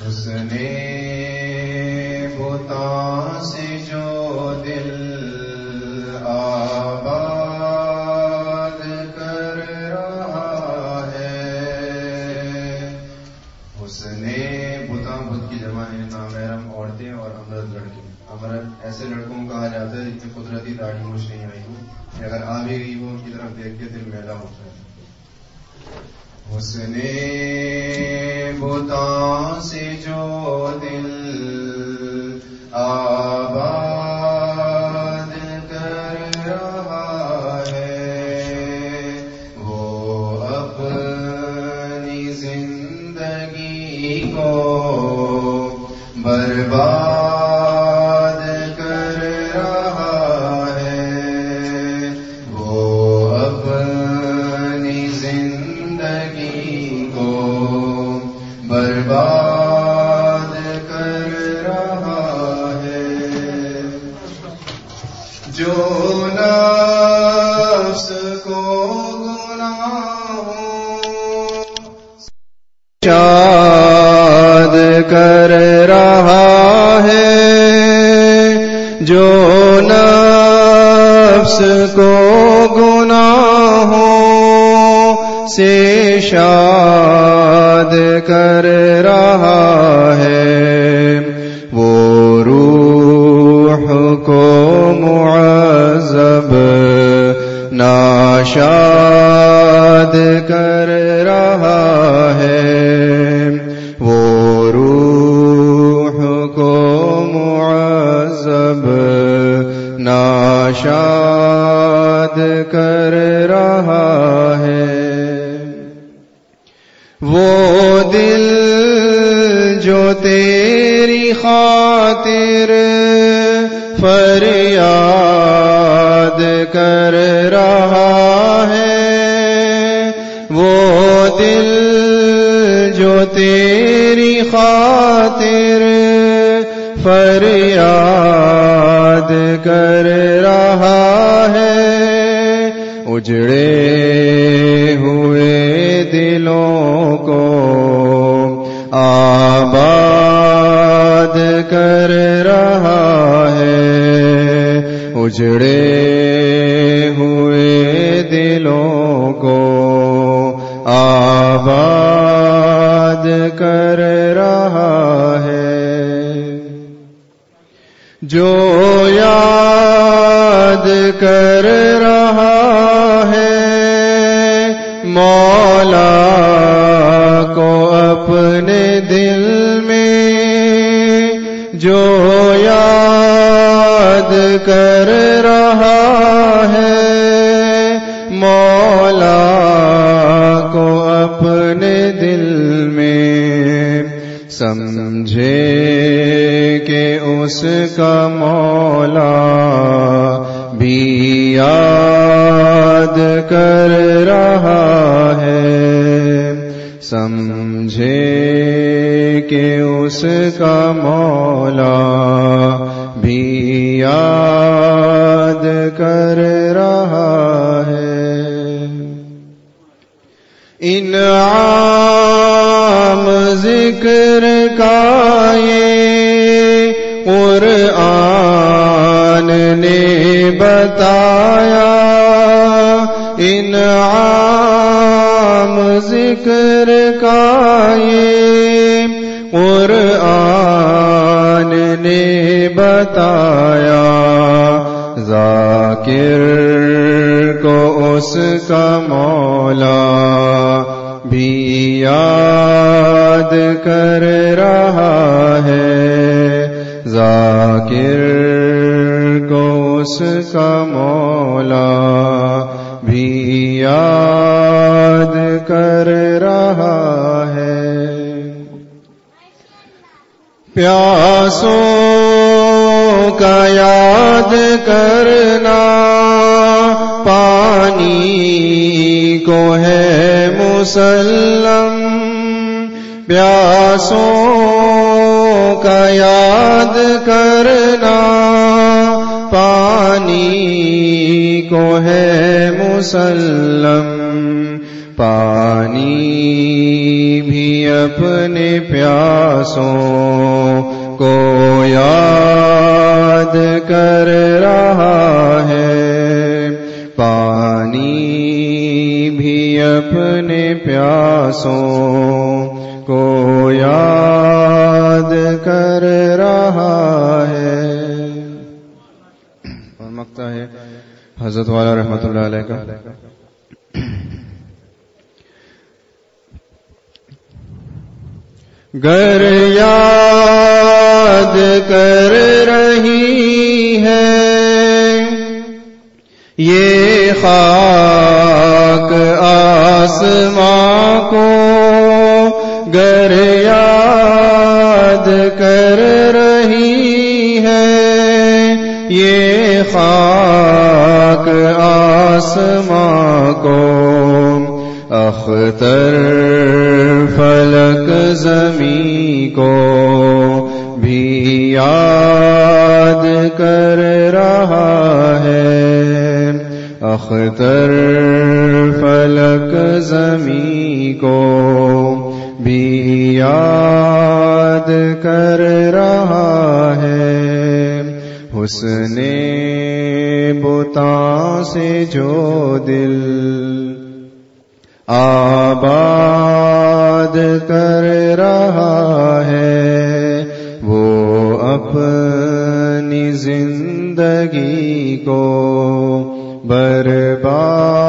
اس نے بتا سے جو دل آباد کر رہا ہے۔ اس نے بتا بدھ کی جمع ہے نامحرم عورتیں اور امرت لڑکے۔ امرت ایسے لڑکوں کو کہا جاتا ہے جن قدرتی داڑھی مجھ نہیں آئی ہوں۔ کہ اگر آ بھی گئی وہ ان کی طرف دیکھ کے دل میلا ہوتا ہے۔ اس بتا سے جو دل آ شاد کر رہا ہے جو نفس کو گناہوں سے شاد کر رہا ہے، وہ روح کو معذب، ناشاد ناشاد کر رہا ہے۔ وہ دل جو تیری خاطر فریاد کر رہا ہے۔ وہ دل جو تیری خاطر فریاد کر رہا ہے۔ اجڑے ہوئے دلوں کو آباد کر رہا ہے۔ اجڑے ہوئے دلوں کو آباد کر رہا ہے۔ جو یاد کر رہا ہے، مولا کو اپنے دل میں جو یاد کر رہا ہے، مولا یاد کر رہا ہے۔ سمجھے کہ اس کا مولا بھی یاد کر رہا ہے۔ انعام ذکر کا یہ قرآن نے بتایا بتایا۔ ذاکر کو اس کا مولا بھی یاد کر رہا ہے۔ ذاکر کو اس کا مولا بھی یاد کر رہا ہے۔ پیاسوں کا یاد کرنا، پانی کو ہے مسلم، پیاسوں کا یاد کرنا، پانی کو ہے مسلم، پانی بھی اپنے پیاسوں کو یاد پیاسوں کو یاد کر رہا ہے۔ اور مکتا ہے حضرت والا رحمت اللہ علیہ کا۔ گر یاد کر رہی ہے۔ یہ خاک آسماں کو گر یاد کر رہی ہے۔ یہ خاک آسماں کو اختر فلک زمیں کو بھی یاد کر رہا ہے۔ اختر فلک زمیں کو بھی یاد کر رہا ہے۔ حسن بتا سے جو دل آباد کر رہا ہے، وہ اپنی زندگی کو برباد